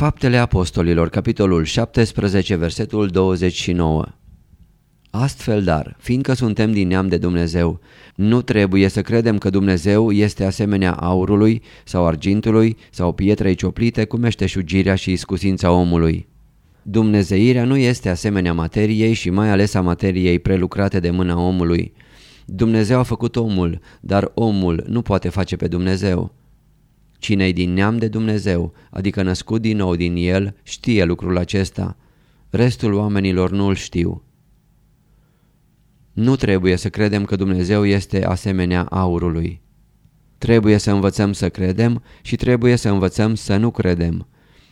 Faptele Apostolilor, capitolul 17, versetul 29 Astfel dar, fiindcă suntem din neam de Dumnezeu, nu trebuie să credem că Dumnezeu este asemenea aurului sau argintului sau pietrei cioplite cu meșteșugirea și iscusința omului. Dumnezeirea nu este asemenea materiei și mai ales a materiei prelucrate de mâna omului. Dumnezeu a făcut omul, dar omul nu poate face pe Dumnezeu. Cine-i din neam de Dumnezeu, adică născut din nou din el, știe lucrul acesta. Restul oamenilor nu-l știu. Nu trebuie să credem că Dumnezeu este asemenea aurului. Trebuie să învățăm să credem și trebuie să învățăm să nu credem.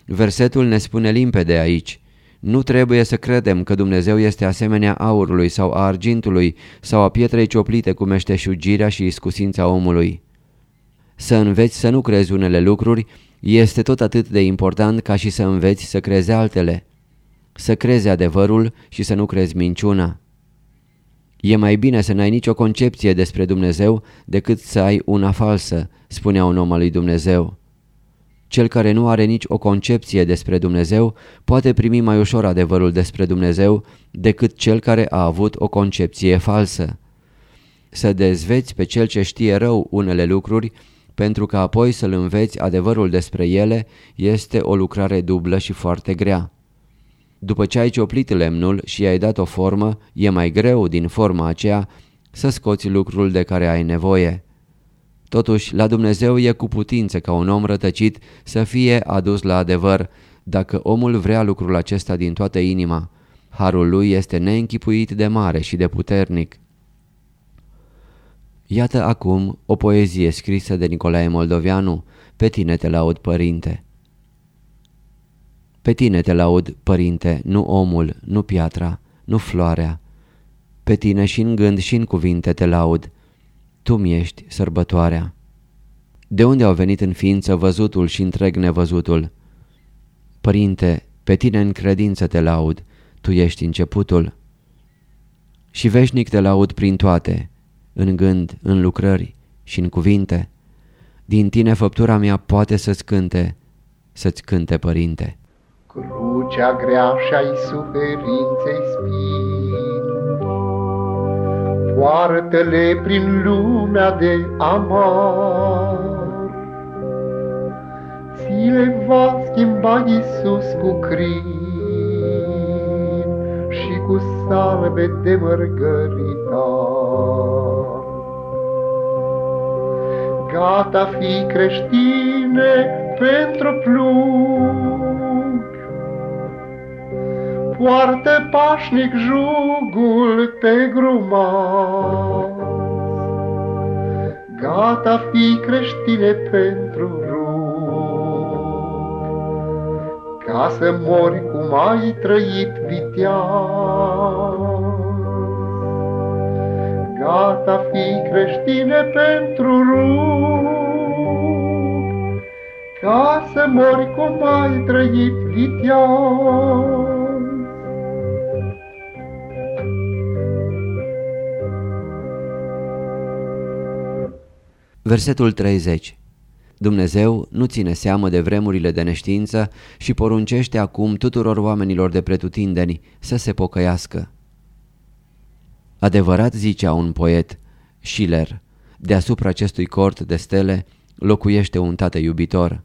Versetul ne spune limpede aici. Nu trebuie să credem că Dumnezeu este asemenea aurului sau a argintului sau a pietrei cioplite cu meșteșugirea și iscusința omului. Să înveți să nu crezi unele lucruri este tot atât de important ca și să înveți să crezi altele. Să crezi adevărul și să nu crezi minciuna. E mai bine să n-ai nicio concepție despre Dumnezeu decât să ai una falsă, spunea un om al lui Dumnezeu. Cel care nu are nici o concepție despre Dumnezeu poate primi mai ușor adevărul despre Dumnezeu decât cel care a avut o concepție falsă. Să dezveți pe cel ce știe rău unele lucruri pentru că apoi să-l înveți adevărul despre ele este o lucrare dublă și foarte grea. După ce ai cioplit lemnul și i-ai dat o formă, e mai greu din forma aceea să scoți lucrul de care ai nevoie. Totuși, la Dumnezeu e cu putință ca un om rătăcit să fie adus la adevăr, dacă omul vrea lucrul acesta din toată inima. Harul lui este neînchipuit de mare și de puternic. Iată acum o poezie scrisă de Nicolae Moldovianu, Pe tine te laud, părinte. Pe tine te laud, părinte, nu omul, nu piatra, nu floarea. Pe tine și în gând și în cuvinte te laud, tu mi ești sărbătoarea. De unde au venit în ființă văzutul și întreg nevăzutul? Părinte, pe tine în credință te laud, tu ești începutul. Și veșnic te laud prin toate, în gând, în lucrări și în cuvinte. Din tine făptura mea poate să-ți cânte, să-ți cânte, Părinte. Crucea grea și-ai suferinței spin, Poartă-le prin lumea de amar. Ți le va schimba Iisus cu crin Și cu salve de mărgăritar. Gata fi creștine pentru plug, Poartă pașnic jugul pe grumaz. Gata fi creștine pentru rug, Ca să mori cum ai trăit viteaz. Gata fi creștine pentru rug, Ca să mori cum ai trăit viteaz. Versetul 30 Dumnezeu nu ține seamă de vremurile de neștiință și poruncește acum tuturor oamenilor de pretutindeni să se pocăiască. Adevărat zicea un poet, Schiller, deasupra acestui cort de stele locuiește un tată iubitor.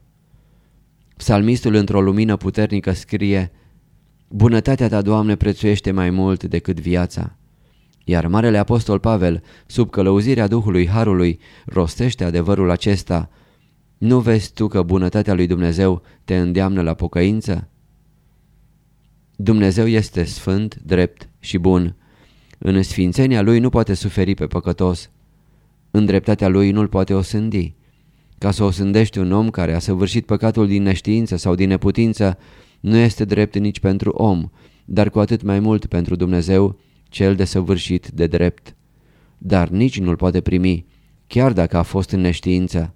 Psalmistul într-o lumină puternică scrie, Bunătatea ta, Doamne, prețuiește mai mult decât viața. Iar Marele Apostol Pavel, sub călăuzirea Duhului Harului, rostește adevărul acesta. Nu vezi tu că bunătatea lui Dumnezeu te îndeamnă la pocăință? Dumnezeu este sfânt, drept și bun. În sfințenia Lui nu poate suferi pe păcătos. În dreptatea Lui nu-l poate osândi. Ca să osândești un om care a săvârșit păcatul din neștiință sau din neputință, nu este drept nici pentru om, dar cu atât mai mult pentru Dumnezeu, cel de săvârșit de drept. Dar nici nu-l poate primi, chiar dacă a fost în neștiință.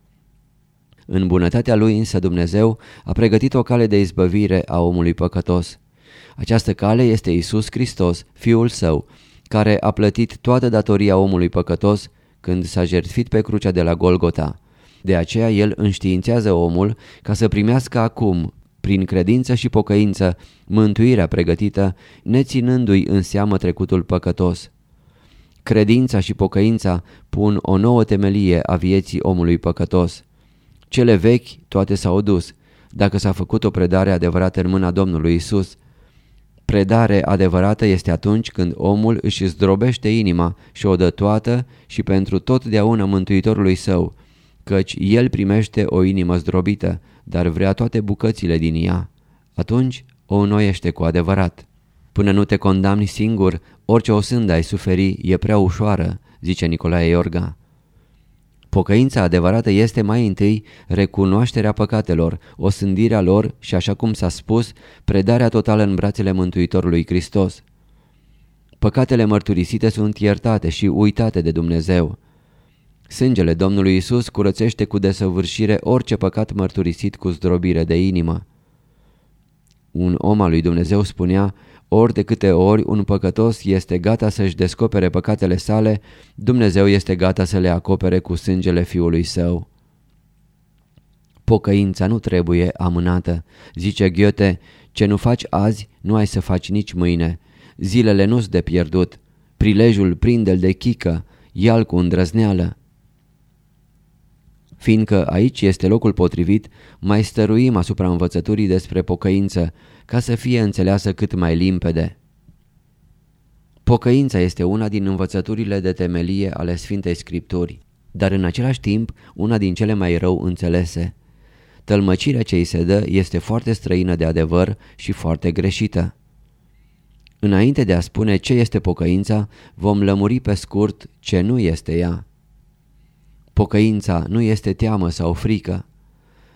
În bunătatea lui însă Dumnezeu a pregătit o cale de izbăvire a omului păcătos. Această cale este Isus Hristos, Fiul Său, care a plătit toată datoria omului păcătos când s-a jertfit pe crucea de la Golgota. De aceea el înștiințează omul ca să primească acum, prin credință și pocăință, mântuirea pregătită, neținându-i în seamă trecutul păcătos. Credința și pocăința pun o nouă temelie a vieții omului păcătos. Cele vechi toate s-au dus, dacă s-a făcut o predare adevărată în mâna Domnului Isus. Predare adevărată este atunci când omul își zdrobește inima și o dă toată și pentru totdeauna Mântuitorului său, căci el primește o inimă zdrobită, dar vrea toate bucățile din ea. Atunci o înnoiește cu adevărat. Până nu te condamni singur, orice o sândă ai suferi e prea ușoară, zice Nicolae Iorga. Pocăința adevărată este mai întâi recunoașterea păcatelor, osândirea lor și, așa cum s-a spus, predarea totală în brațele Mântuitorului Hristos. Păcatele mărturisite sunt iertate și uitate de Dumnezeu. Sângele Domnului Isus curățește cu desăvârșire orice păcat mărturisit cu zdrobire de inimă. Un om al lui Dumnezeu spunea, ori de câte ori un păcătos este gata să-și descopere păcatele sale, Dumnezeu este gata să le acopere cu sângele Fiului Său. Pocăința nu trebuie amânată. Zice Goethe, ce nu faci azi, nu ai să faci nici mâine. Zilele nu-s de pierdut. Prilejul prinde-l de chică, ia cu îndrăzneală. Fiindcă aici este locul potrivit, mai stăruim asupra învățăturii despre pocăință, ca să fie înțeleasă cât mai limpede. Pocăința este una din învățăturile de temelie ale Sfintei Scripturi, dar în același timp una din cele mai rău înțelese. Tălmăcirea ce îi se dă este foarte străină de adevăr și foarte greșită. Înainte de a spune ce este pocăința, vom lămuri pe scurt ce nu este ea. Pocăința nu este teamă sau frică.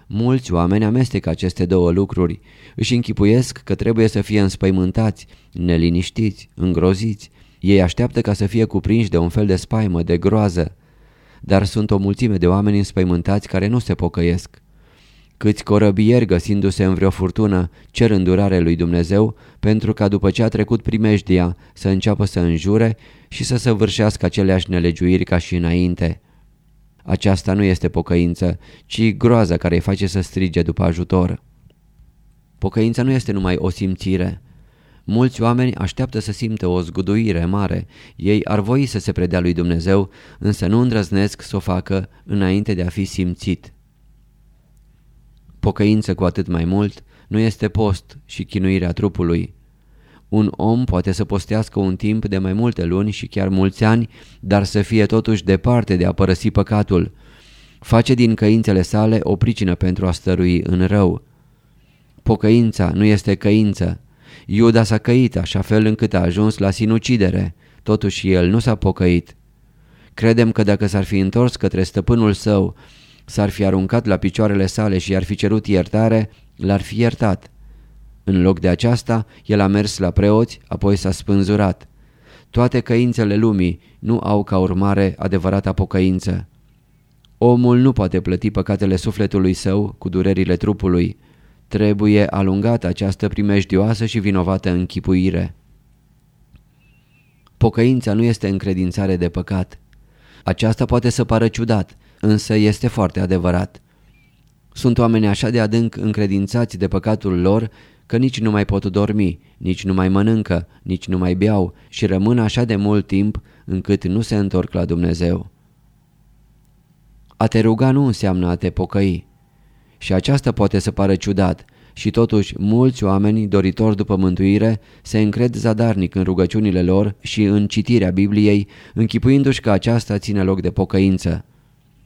Mulți oameni amestecă aceste două lucruri, își închipuiesc că trebuie să fie înspăimântați, neliniștiți, îngroziți. Ei așteaptă ca să fie cuprinși de un fel de spaimă, de groază. Dar sunt o mulțime de oameni înspăimântați care nu se pocăiesc. Câți corăbieri găsindu-se în vreo furtună cer îndurare lui Dumnezeu pentru ca după ce a trecut primejdia să înceapă să înjure și să săvârșească aceleași nelegiuiri ca și înainte. Aceasta nu este pocăință, ci groaza care îi face să strige după ajutor. Pocăința nu este numai o simțire. Mulți oameni așteaptă să simtă o zguduire mare. Ei ar voi să se predea lui Dumnezeu, însă nu îndrăznesc să o facă înainte de a fi simțit. Pocăință cu atât mai mult nu este post și chinuirea trupului. Un om poate să postească un timp de mai multe luni și chiar mulți ani, dar să fie totuși departe de a părăsi păcatul. Face din căințele sale o pricină pentru a stărui în rău. Pocăința nu este căință. Iuda s-a căit așa fel încât a ajuns la sinucidere, totuși el nu s-a pocăit. Credem că dacă s-ar fi întors către stăpânul său, s-ar fi aruncat la picioarele sale și i-ar fi cerut iertare, l-ar fi iertat. În loc de aceasta, el a mers la preoți, apoi s-a spânzurat. Toate căințele lumii nu au ca urmare adevărata pocăință. Omul nu poate plăti păcatele sufletului său cu durerile trupului. Trebuie alungată această primejdioasă și vinovată închipuire. Pocăința nu este încredințare de păcat. Aceasta poate să pară ciudat, însă este foarte adevărat. Sunt oameni așa de adânc încredințați de păcatul lor că nici nu mai pot dormi, nici nu mai mănâncă, nici nu mai beau și rămân așa de mult timp încât nu se întorc la Dumnezeu. A te ruga nu înseamnă a te pocăi. Și aceasta poate să pară ciudat, Și totuși, mulți oameni doritori după mântuire se încred zadarnic în rugăciunile lor și în citirea Bibliei, închipuindu-și că aceasta ține loc de pocăință.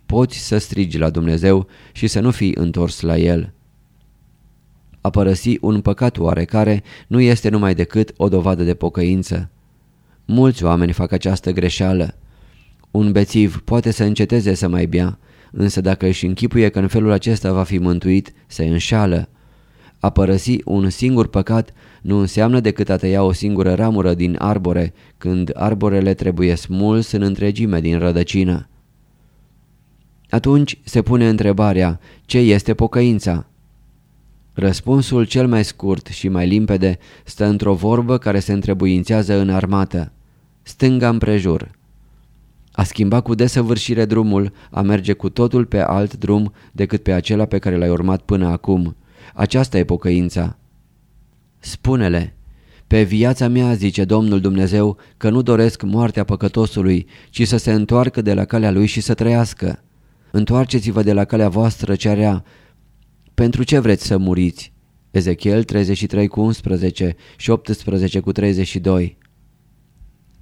Poți să strigi la Dumnezeu și să nu fii întors la El. A părăsi un păcat oarecare nu este numai decât o dovadă de pocăință. Mulți oameni fac această greșeală. Un bețiv poate să înceteze să mai bea, însă dacă își închipuie că în felul acesta va fi mântuit, se înșală. A părăsi un singur păcat nu înseamnă decât a tăia o singură ramură din arbore, când arborele trebuie smuls în întregime din rădăcină. Atunci se pune întrebarea, ce este pocăința? Răspunsul cel mai scurt și mai limpede stă într-o vorbă care se întrebuințează în armată. Stânga împrejur. A schimba cu desăvârșire drumul, a merge cu totul pe alt drum decât pe acela pe care l-ai urmat până acum. Aceasta e pocăința. Spune-le, pe viața mea, zice Domnul Dumnezeu, că nu doresc moartea păcătosului, ci să se întoarcă de la calea lui și să trăiască. Întoarceți-vă de la calea voastră cea rea. Pentru ce vreți să muriți? Ezechiel 33 cu 11 și 18 cu 32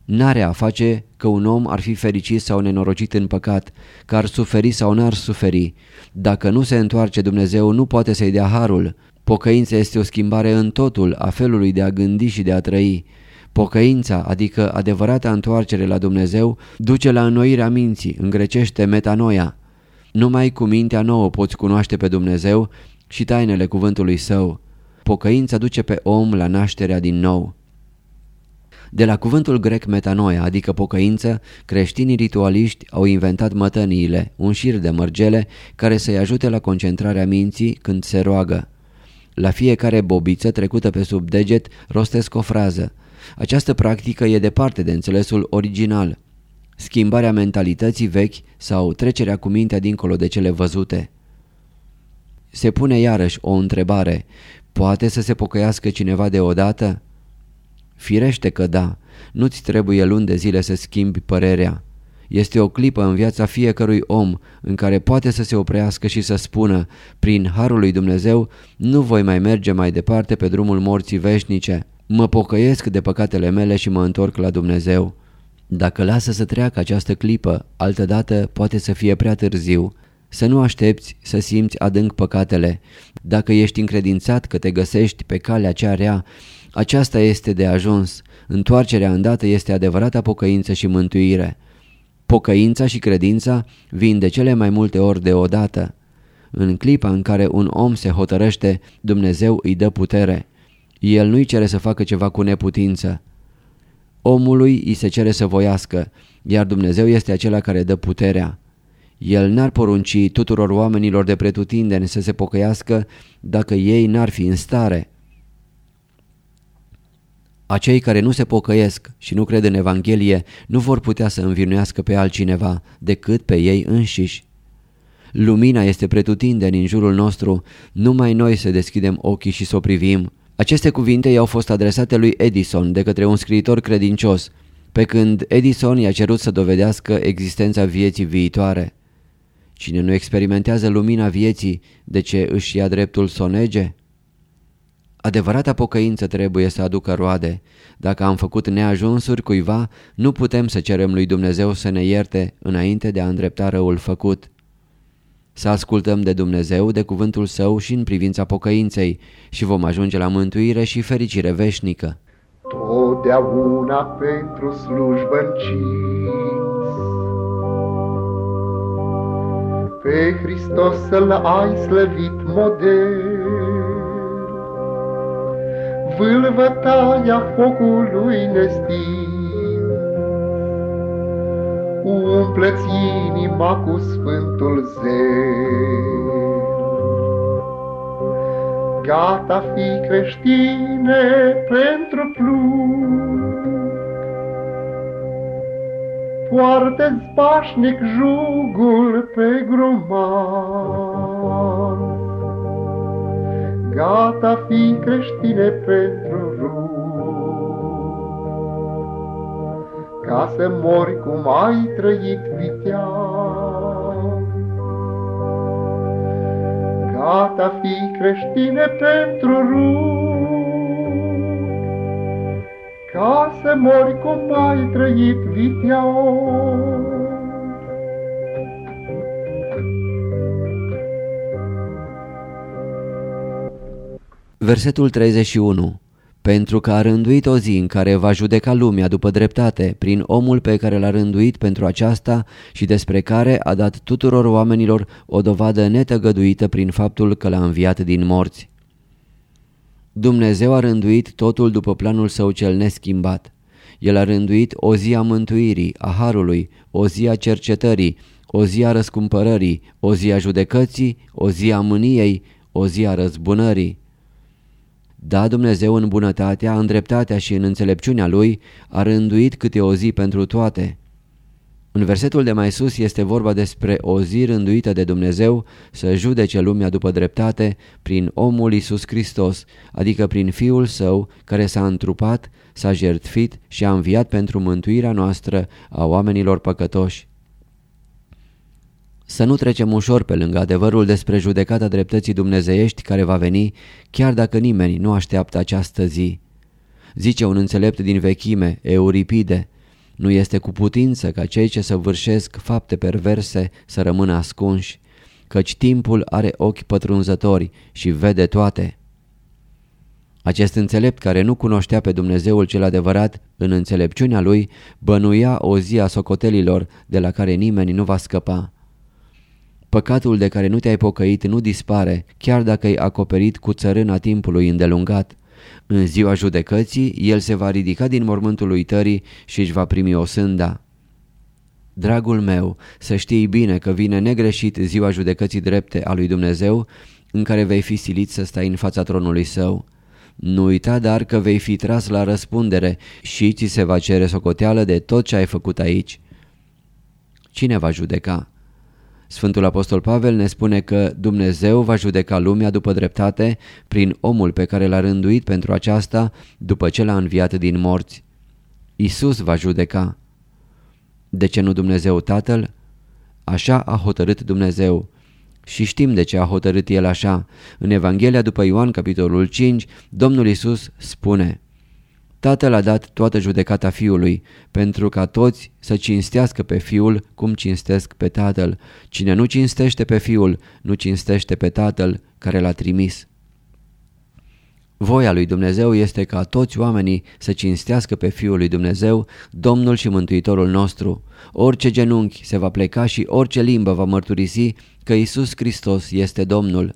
N-are a face că un om ar fi fericit sau nenorocit în păcat, că ar suferi sau n-ar suferi. Dacă nu se întoarce Dumnezeu, nu poate să-i dea harul. Pocăința este o schimbare în totul a felului de a gândi și de a trăi. Pocăința, adică adevărata întoarcere la Dumnezeu, duce la înnoirea minții, în grecește metanoia. Numai cu mintea nouă poți cunoaște pe Dumnezeu și tainele cuvântului său. Pocăința duce pe om la nașterea din nou. De la cuvântul grec metanoia, adică pocăință, creștinii ritualiști au inventat mătăniile, un șir de mărgele care să-i ajute la concentrarea minții când se roagă. La fiecare bobiță trecută pe sub deget rostesc o frază. Această practică e departe de înțelesul original, schimbarea mentalității vechi sau trecerea cu mintea dincolo de cele văzute. Se pune iarăși o întrebare, poate să se pocăiască cineva deodată? Firește că da, nu-ți trebuie luni de zile să schimbi părerea. Este o clipă în viața fiecărui om în care poate să se oprească și să spună, prin Harul lui Dumnezeu, nu voi mai merge mai departe pe drumul morții veșnice. Mă pocăiesc de păcatele mele și mă întorc la Dumnezeu. Dacă lasă să treacă această clipă, altădată poate să fie prea târziu. Să nu aștepți să simți adânc păcatele. Dacă ești încredințat că te găsești pe calea cea rea, aceasta este de ajuns. Întoarcerea îndată este adevărata pocăință și mântuire. Pocăința și credința vin de cele mai multe ori deodată. În clipa în care un om se hotărăște, Dumnezeu îi dă putere. El nu-i cere să facă ceva cu neputință. Omului îi se cere să voiască, iar Dumnezeu este acela care dă puterea. El n-ar porunci tuturor oamenilor de pretutindeni să se pocăiască dacă ei n-ar fi în stare. Acei care nu se pocăiesc și nu cred în Evanghelie nu vor putea să învinuiască pe altcineva decât pe ei înșiși. Lumina este pretutindeni în jurul nostru, numai noi să deschidem ochii și să o privim. Aceste cuvinte i-au fost adresate lui Edison de către un scriitor credincios, pe când Edison i-a cerut să dovedească existența vieții viitoare. Cine nu experimentează lumina vieții, de ce își ia dreptul să o nege? Adevărata pocăință trebuie să aducă roade. Dacă am făcut neajunsuri cuiva, nu putem să cerem lui Dumnezeu să ne ierte înainte de a îndrepta răul făcut. Să ascultăm de Dumnezeu, de cuvântul Său și în privința pocăinței și vom ajunge la mântuire și fericire veșnică. Totdeauna pentru slujbă Pe Hristos să-L ai slăvit model, vâlvătaia focului nestin. Umplă-ți inima cu sfântul zel. Gata fi creștine pentru plug. Poartă-ți pașnic jugul pe grumar gata fi creștine pentru ca să mori cum ai trăit viteaz. gata fi creștine pentru rug, ca să mori cum ai trăit viteaur. Versetul 31 Pentru că a rânduit o zi în care va judeca lumea după dreptate prin omul pe care l-a rânduit pentru aceasta și despre care a dat tuturor oamenilor o dovadă netăgăduită prin faptul că l-a înviat din morți. Dumnezeu a rânduit totul după planul său cel neschimbat. El a rânduit o zi a mântuirii, a harului, o zi a cercetării, o zi a răscumpărării, o zi a judecății, o zi a mâniei, o zi a răzbunării. Da, Dumnezeu în bunătatea, în dreptatea și în înțelepciunea Lui a rânduit câte o zi pentru toate. În versetul de mai sus este vorba despre o zi rânduită de Dumnezeu să judece lumea după dreptate prin omul Isus Hristos, adică prin Fiul Său care s-a întrupat, s-a jertfit și a înviat pentru mântuirea noastră a oamenilor păcătoși. Să nu trecem ușor pe lângă adevărul despre judecata dreptății dumnezeiești care va veni, chiar dacă nimeni nu așteaptă această zi. Zice un înțelept din vechime, Euripide, nu este cu putință ca cei ce săvârșesc fapte perverse să rămână ascunși, căci timpul are ochi pătrunzători și vede toate. Acest înțelept care nu cunoștea pe Dumnezeul cel adevărat, în înțelepciunea lui, bănuia o zi a socotelilor de la care nimeni nu va scăpa. Păcatul de care nu te-ai pocăit nu dispare, chiar dacă ai acoperit cu țărâna timpului îndelungat. În ziua judecății, el se va ridica din mormântul uitării și își va primi o sânda. Dragul meu, să știi bine că vine negreșit ziua judecății drepte a lui Dumnezeu, în care vei fi silit să stai în fața tronului său. Nu uita dar că vei fi tras la răspundere și ți se va cere socoteală de tot ce ai făcut aici. Cine va judeca? Sfântul Apostol Pavel ne spune că Dumnezeu va judeca lumea după dreptate prin omul pe care l-a rânduit pentru aceasta după ce l-a înviat din morți. Isus va judeca. De ce nu Dumnezeu Tatăl? Așa a hotărât Dumnezeu. Și știm de ce a hotărât El așa. În Evanghelia după Ioan, capitolul 5, Domnul Isus spune Tatăl a dat toată judecata Fiului, pentru ca toți să cinstească pe Fiul cum cinstesc pe Tatăl. Cine nu cinstește pe Fiul, nu cinstește pe Tatăl care l-a trimis. Voia lui Dumnezeu este ca toți oamenii să cinstească pe Fiul lui Dumnezeu, Domnul și Mântuitorul nostru. Orice genunchi se va pleca și orice limbă va mărturisi că Isus Hristos este Domnul.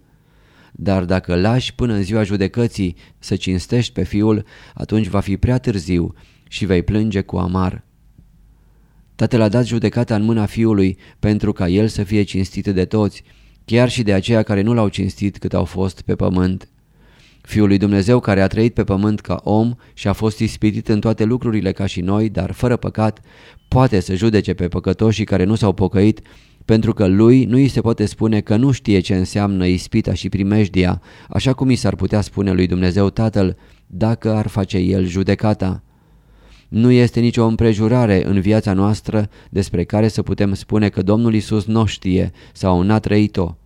Dar dacă lași până în ziua judecății să cinstești pe fiul, atunci va fi prea târziu și vei plânge cu amar. Tatăl a dat judecata în mâna fiului pentru ca el să fie cinstit de toți, chiar și de aceia care nu l-au cinstit cât au fost pe pământ. Fiul lui Dumnezeu care a trăit pe pământ ca om și a fost ispitit în toate lucrurile ca și noi, dar fără păcat, poate să judece pe păcătoșii care nu s-au pocăit pentru că lui nu îi se poate spune că nu știe ce înseamnă ispita și primejdia, așa cum i s-ar putea spune lui Dumnezeu Tatăl dacă ar face el judecata. Nu este nicio împrejurare în viața noastră despre care să putem spune că Domnul Isus nu știe sau n-a trăit-o.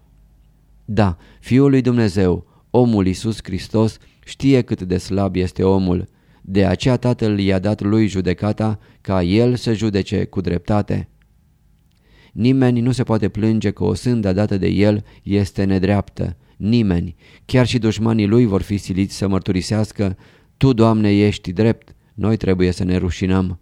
Da, Fiul lui Dumnezeu, omul Isus Hristos, știe cât de slab este omul. De aceea Tatăl i-a dat lui judecata ca el să judece cu dreptate. Nimeni nu se poate plânge că o sândă dată de el este nedreaptă. Nimeni, chiar și dușmanii lui vor fi siliți să mărturisească, Tu, Doamne, ești drept, noi trebuie să ne rușinăm.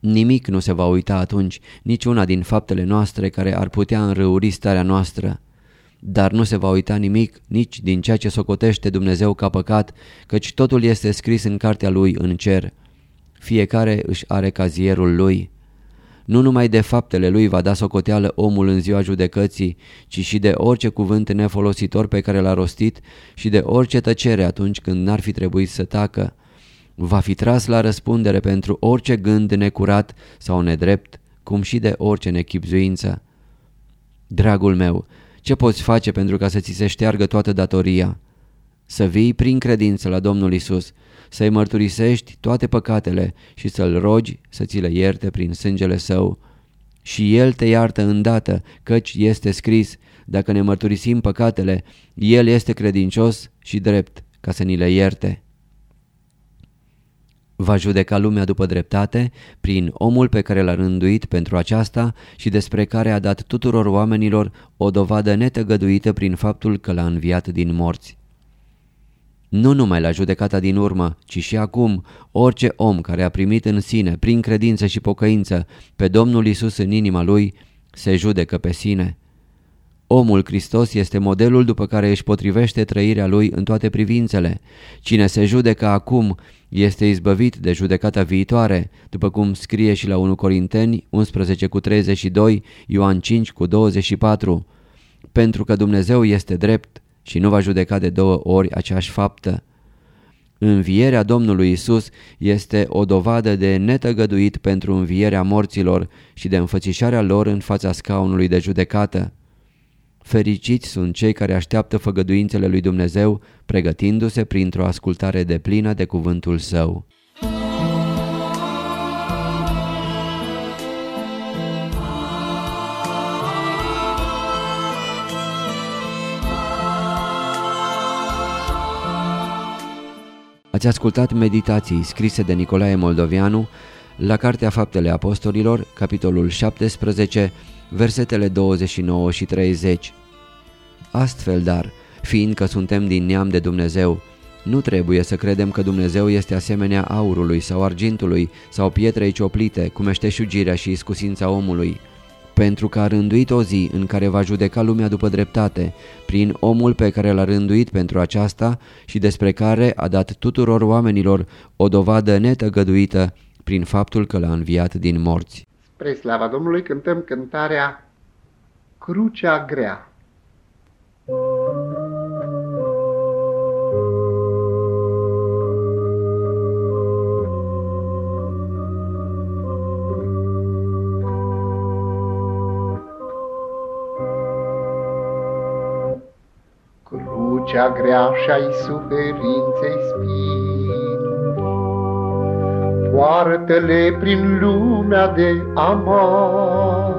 Nimic nu se va uita atunci, niciuna din faptele noastre care ar putea înrăuri starea noastră. Dar nu se va uita nimic nici din ceea ce socotește Dumnezeu ca păcat, căci totul este scris în cartea lui în cer. Fiecare își are cazierul lui. Nu numai de faptele lui va da socoteală omul în ziua judecății, ci și de orice cuvânt nefolositor pe care l-a rostit și de orice tăcere atunci când n-ar fi trebuit să tacă. Va fi tras la răspundere pentru orice gând necurat sau nedrept, cum și de orice nechipzuință. Dragul meu, ce poți face pentru ca să ți se șteargă toată datoria? Să vii prin credință la Domnul Isus să-i mărturisești toate păcatele și să-L rogi să ți le ierte prin sângele Său. Și El te iartă îndată, căci este scris, Dacă ne mărturisim păcatele, El este credincios și drept ca să ni le ierte. Va judeca lumea după dreptate prin omul pe care l-a rânduit pentru aceasta și despre care a dat tuturor oamenilor o dovadă netăgăduită prin faptul că l-a înviat din morți. Nu numai la judecata din urmă, ci și acum, orice om care a primit în sine, prin credință și pocăință, pe Domnul Isus în inima lui, se judecă pe sine. Omul Hristos este modelul după care își potrivește trăirea lui în toate privințele. Cine se judecă acum este izbăvit de judecata viitoare, după cum scrie și la 1 Corinteni 11 cu 32, Ioan 5 cu 24. Pentru că Dumnezeu este drept și nu va judeca de două ori aceeași faptă. Învierea Domnului Isus este o dovadă de netăgăduit pentru învierea morților și de înfățișarea lor în fața scaunului de judecată. Fericiți sunt cei care așteaptă făgăduințele lui Dumnezeu, pregătindu-se printr-o ascultare de plină de cuvântul său. Ați ascultat meditații scrise de Nicolae Moldovianu la Cartea Faptele Apostolilor, capitolul 17, versetele 29 și 30. Astfel, dar, fiindcă suntem din neam de Dumnezeu, nu trebuie să credem că Dumnezeu este asemenea aurului sau argintului sau pietrei cioplite, cum șugirea și iscusința omului, pentru că a rânduit o zi în care va judeca lumea după dreptate, prin omul pe care l-a rânduit pentru aceasta și despre care a dat tuturor oamenilor o dovadă netăgăduită prin faptul că l-a înviat din morți. Spre slava Domnului cântăm cântarea Crucea Grea. Crucea grea și-ai suferinței spini, Poartă-le prin lumea de amar.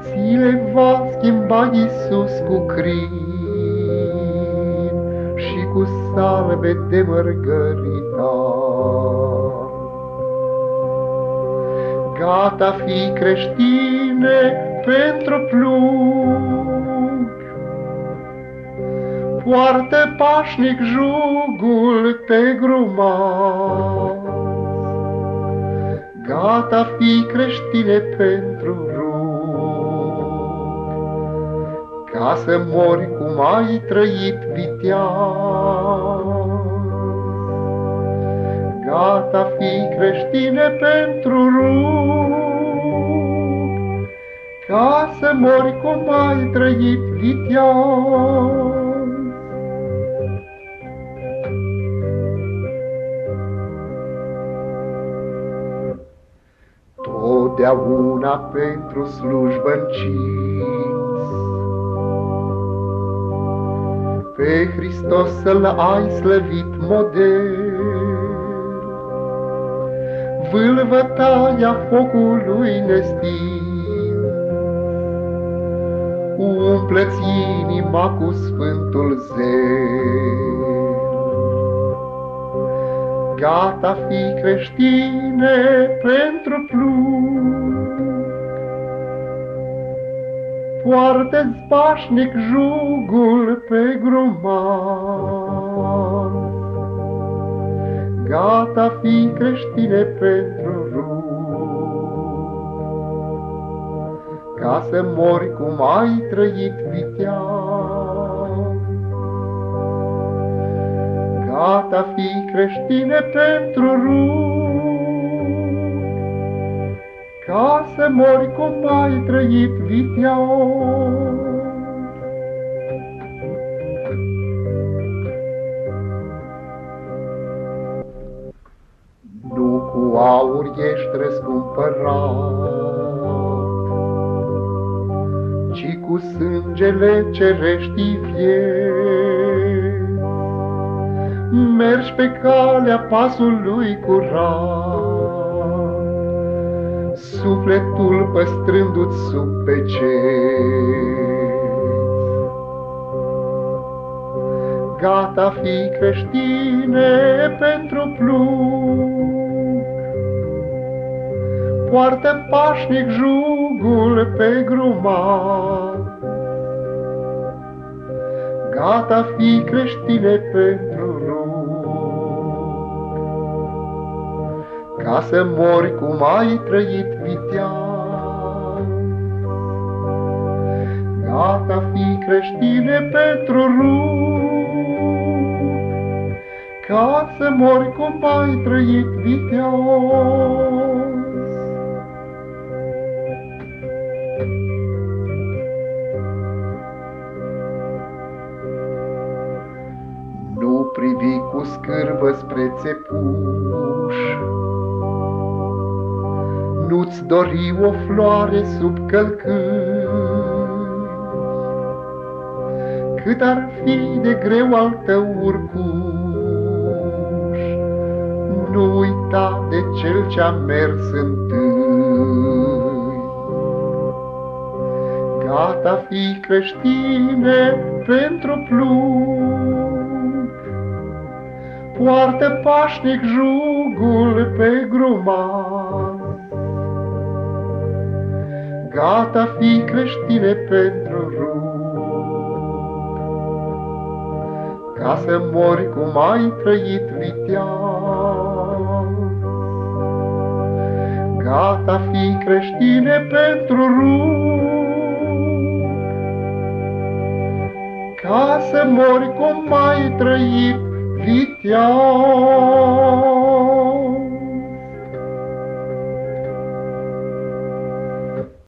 Ți le va schimba Iisus cu crin și cu salve de mărgăritar. Gata fi creștine pentru plug, Poartă pașnic jugul pe grumaz. Gata fi creștine pentru ca să mori cum ai trăit viteaz. Gata fi creștine pentru rug, ca să mori cum ai trăit viteaz. Totdeauna pentru slujbă pe Hristos să-L ai slăvit model. Vâlvătaia focului nestin, umplă-ți inima cu Sfântul Zel. Gata fi creștine pentru plus, Poartă-ți pașnic jugul pe grumar. Gata fi creștine pentru rug, Ca să mori cum ai trăit viteaz. Gata fi creștine pentru rug, ca să mori cum ai trăit viteaz. Nu cu aur ești răscumpărat, ci cu sângele cerești vieți. Mergi pe calea pasului curat, sufletul păstrându-ți sub peceți. Gata fi creștine pentru plug, Poartă pașnic jugul pe grumat. Gata fi creștine pentru Ca să mori cum ai trăit viteaz. Gata fi creștine pentru rug, ca să mori cum ai trăit viteaz. Nu privi cu scârbă spre țepuș, Nu-ți dori o floare sub călcâni, Cât ar fi de greu al tău urcut, nu uita de cel ce-a mers întâi. Gata fi creștine pentru plug, Poartă pașnic jugul pe grumat. Gata fi creștine pentru rug, Ca să mori cum ai trăit viteaz. Gata fi creștine pentru rug, ca să mori cum ai trăit viteaz.